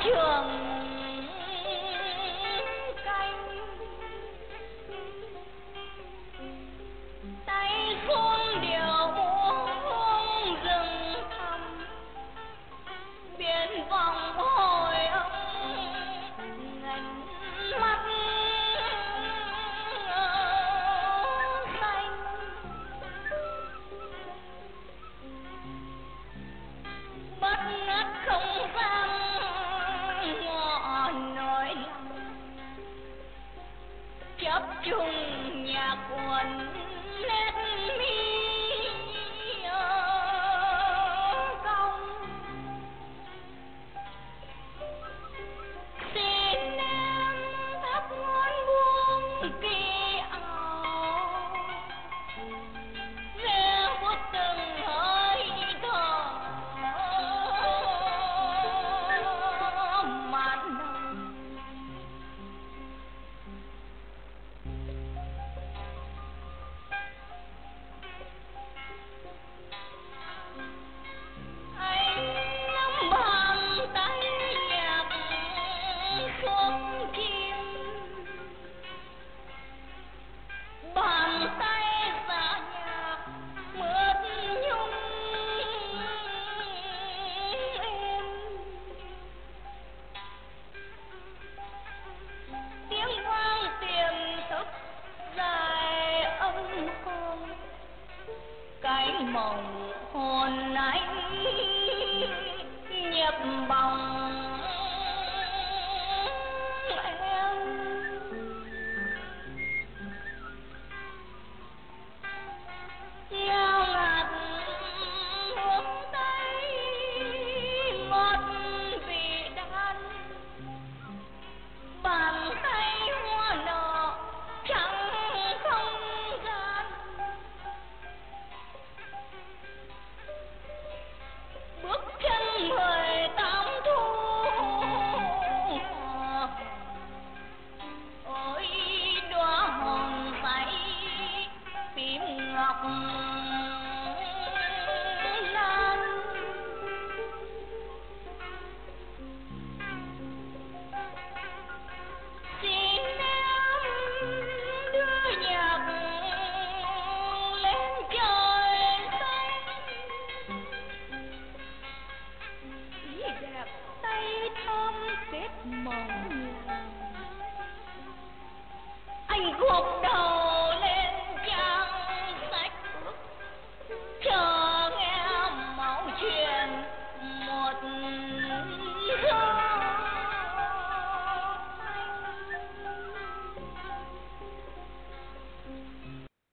trường chung nhà quân lòng anh nhập bóng mong anh đầu